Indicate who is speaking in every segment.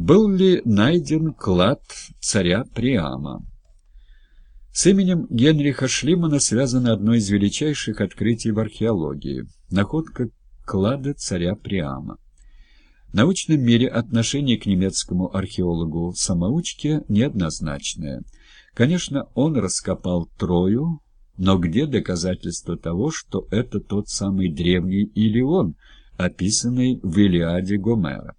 Speaker 1: Был ли найден клад царя Приама? С именем Генриха Шлимана связано одно из величайших открытий в археологии – находка клада царя Приама. В научном мире отношение к немецкому археологу-самоучке неоднозначное. Конечно, он раскопал Трою, но где доказательства того, что это тот самый древний Илион, описанный в Илиаде Гомера?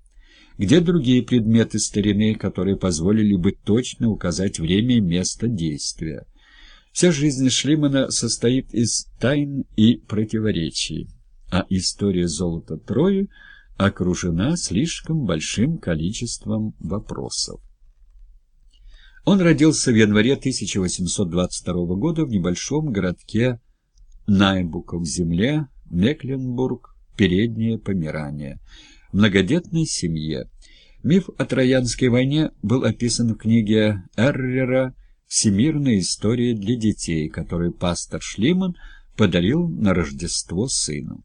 Speaker 1: Где другие предметы старины, которые позволили бы точно указать время и место действия? Вся жизнь Шлимана состоит из тайн и противоречий, а история золота Трои окружена слишком большим количеством вопросов. Он родился в январе 1822 года в небольшом городке Найбуков земле, Мекленбург, Переднее Померание многодетной семье. Миф о Троянской войне был описан в книге Эррера «Всемирная история для детей», которую пастор Шлиман подарил на Рождество сыну.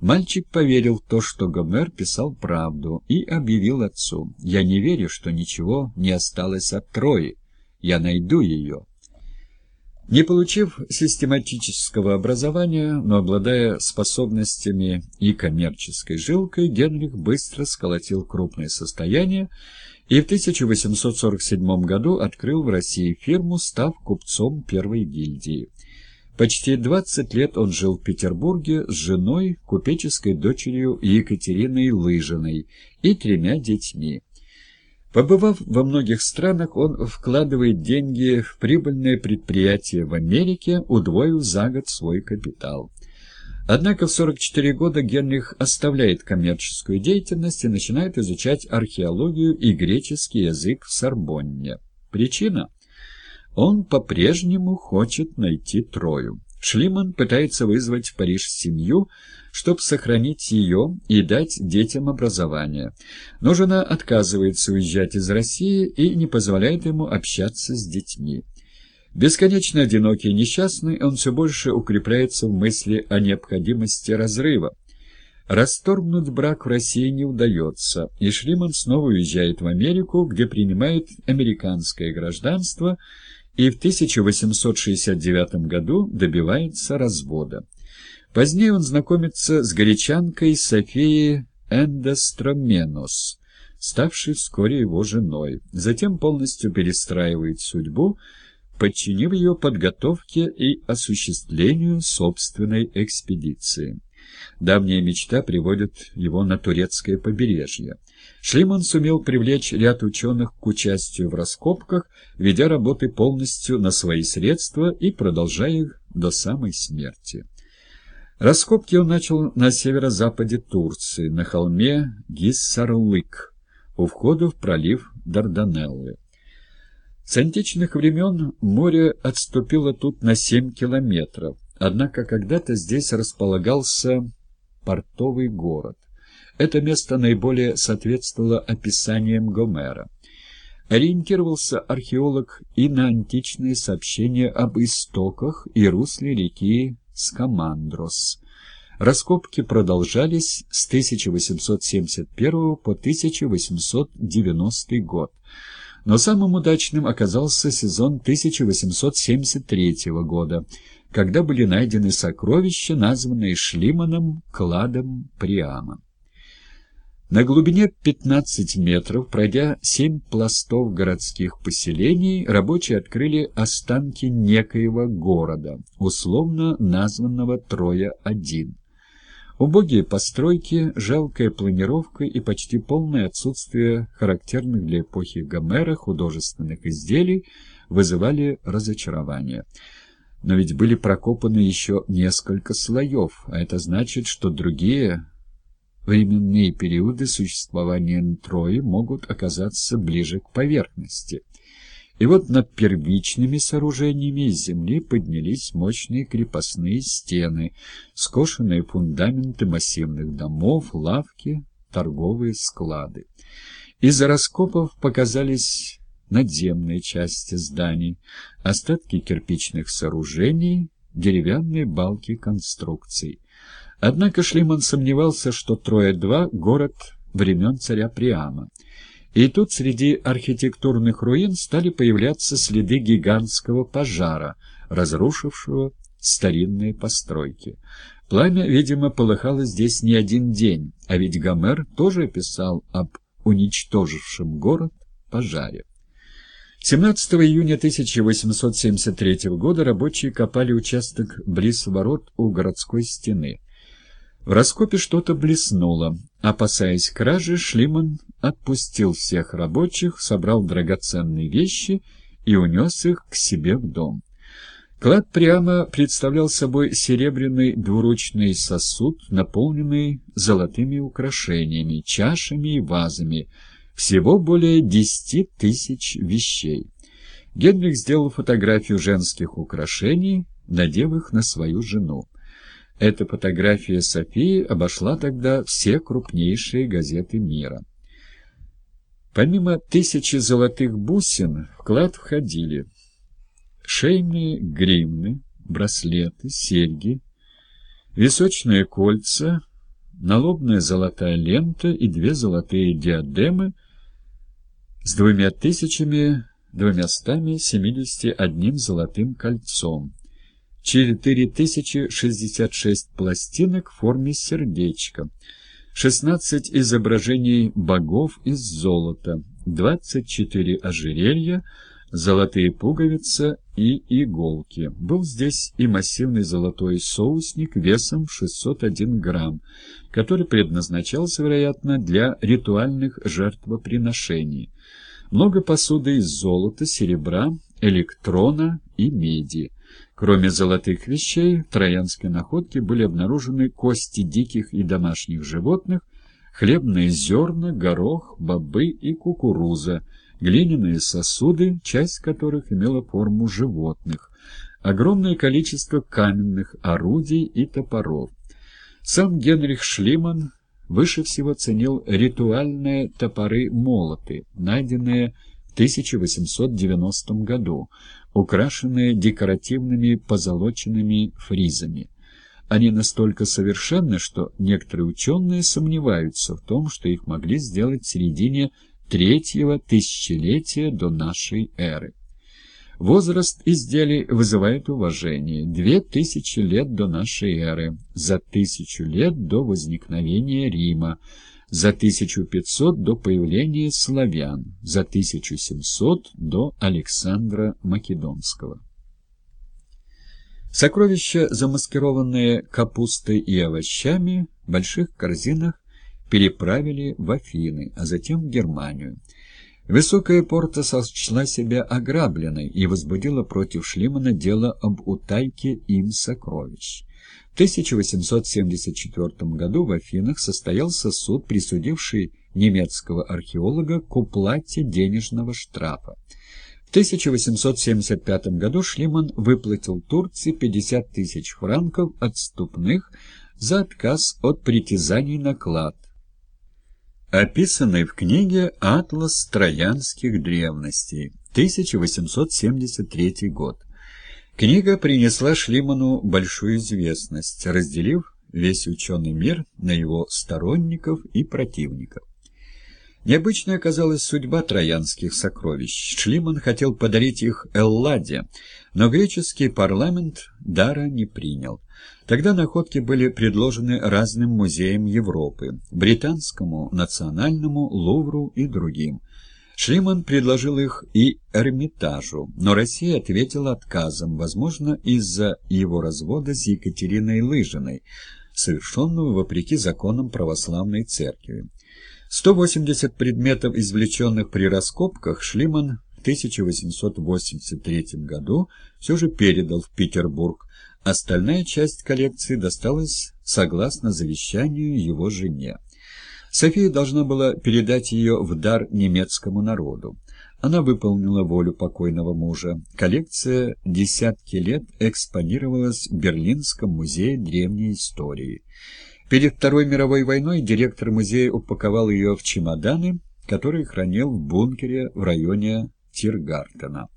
Speaker 1: Мальчик поверил в то, что Гомер писал правду, и объявил отцу, «Я не верю, что ничего не осталось от Трои. Я найду ее». Не получив систематического образования, но обладая способностями и коммерческой жилкой, Генрих быстро сколотил крупное состояние и в 1847 году открыл в России фирму, став купцом первой гильдии. Почти 20 лет он жил в Петербурге с женой, купеческой дочерью Екатериной Лыжиной и тремя детьми. Побывав во многих странах, он вкладывает деньги в прибыльные предприятия в Америке, удвоив за год свой капитал. Однако в 44 года Генрих оставляет коммерческую деятельность и начинает изучать археологию и греческий язык в Сорбонне. Причина? Он по-прежнему хочет найти Трою. Шлиман пытается вызвать в Париж семью, чтобы сохранить ее и дать детям образование. Но жена отказывается уезжать из России и не позволяет ему общаться с детьми. Бесконечно одинокий и несчастный, он все больше укрепляется в мысли о необходимости разрыва. Расторгнуть брак в России не удается, и Шлиман снова уезжает в Америку, где принимает американское гражданство и в 1869 году добивается развода. Позднее он знакомится с горячанкой Софией Эндостроменос, ставшей вскоре его женой. Затем полностью перестраивает судьбу, подчинив ее подготовке и осуществлению собственной экспедиции. Давняя мечта приводит его на турецкое побережье. Шлиман сумел привлечь ряд ученых к участию в раскопках, ведя работы полностью на свои средства и продолжая их до самой смерти. Раскопки он начал на северо-западе Турции, на холме Гиссарлык, у входа в пролив Дарданеллы. С античных времен море отступило тут на семь километров, однако когда-то здесь располагался портовый город. Это место наиболее соответствовало описаниям Гомера. Ориентировался археолог и на античные сообщения об истоках и русле реки Скамандрос. Раскопки продолжались с 1871 по 1890 год, но самым удачным оказался сезон 1873 года, когда были найдены сокровища, названные Шлиманом кладом Приама. На глубине 15 метров, пройдя семь пластов городских поселений, рабочие открыли останки некоего города, условно названного Троя-1. Убогие постройки, жалкая планировка и почти полное отсутствие характерных для эпохи Гомера художественных изделий вызывали разочарование. Но ведь были прокопаны еще несколько слоев, а это значит, что другие временные периоды существования Трои могут оказаться ближе к поверхности. И вот над первичными сооружениями из земли поднялись мощные крепостные стены, скошенные фундаменты массивных домов, лавки, торговые склады. Из-за раскопов показались надземные части зданий, остатки кирпичных сооружений, деревянные балки конструкций. Однако Шлиман сомневался, что Троя-2 — город времен царя Приама. И тут среди архитектурных руин стали появляться следы гигантского пожара, разрушившего старинные постройки. Пламя, видимо, полыхало здесь не один день, а ведь Гомер тоже писал об уничтожившем город пожаре. 17 июня 1873 года рабочие копали участок близ ворот у городской стены. В раскопе что-то блеснуло. Опасаясь кражи, Шлиман отпустил всех рабочих, собрал драгоценные вещи и унес их к себе в дом. Клад прямо представлял собой серебряный двуручный сосуд, наполненный золотыми украшениями, чашами и вазами, всего более десяти тысяч вещей. Генрих сделал фотографию женских украшений, надев их на свою жену. Эта фотография Софии обошла тогда все крупнейшие газеты мира. Помимо тысячи золотых бусин в клад входили шейные гривны, браслеты, серьги, височные кольца, налобная золотая лента и две золотые диадемы с двумя тысячами двумястами семидесяти одним золотым кольцом, 4066 пластинок в форме сердечка, 16 изображений богов из золота, 24 ожерелья, золотые пуговицы и иголки. Был здесь и массивный золотой соусник весом 601 грамм, который предназначался, вероятно, для ритуальных жертвоприношений. Много посуды из золота, серебра, электрона и меди. Кроме золотых вещей, в троянской находке были обнаружены кости диких и домашних животных, хлебные зерна, горох, бобы и кукуруза, глиняные сосуды, часть которых имела форму животных, огромное количество каменных орудий и топоров. Сам Генрих Шлиман выше всего ценил ритуальные топоры-молоты, найденные в 1890 году, украшенные декоративными позолоченными фризами. Они настолько совершенны, что некоторые ученые сомневаются в том, что их могли сделать в середине третьего тысячелетия до нашей эры. Возраст изделий вызывает уважение. Две тысячи лет до нашей эры, за тысячу лет до возникновения Рима, за 1500 до появления славян, за 1700 до Александра Македонского. Сокровища, замаскированные капустой и овощами, в больших корзинах переправили в Афины, а затем в Германию. Высокая порта сочла себя ограбленной и возбудила против Шлимана дело об утайке им сокровищ. В 1874 году в Афинах состоялся суд, присудивший немецкого археолога к уплате денежного штрафа. В 1875 году Шлиман выплатил Турции 50 тысяч франков отступных за отказ от притязаний на клад, описанный в книге «Атлас троянских древностей», 1873 год. Книга принесла Шлиману большую известность, разделив весь ученый мир на его сторонников и противников. Необычной оказалась судьба троянских сокровищ. Шлиман хотел подарить их Элладе, но греческий парламент дара не принял. Тогда находки были предложены разным музеям Европы, британскому, национальному, Лувру и другим. Шлиман предложил их и Эрмитажу, но Россия ответила отказом, возможно, из-за его развода с Екатериной Лыжиной, совершенного вопреки законам православной церкви. 180 предметов, извлеченных при раскопках, Шлиман в 1883 году все же передал в Петербург. Остальная часть коллекции досталась согласно завещанию его жене. София должна была передать ее в дар немецкому народу. Она выполнила волю покойного мужа. Коллекция десятки лет экспонировалась в Берлинском музее древней истории. Перед Второй мировой войной директор музея упаковал ее в чемоданы, которые хранил в бункере в районе Тиргартена.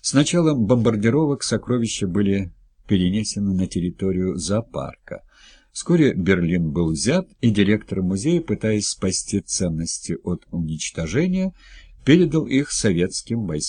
Speaker 1: С началом бомбардировок сокровища были перенесены на территорию зоопарка. Вскоре Берлин был взят, и директор музея, пытаясь спасти ценности от уничтожения, передал их советским войскам.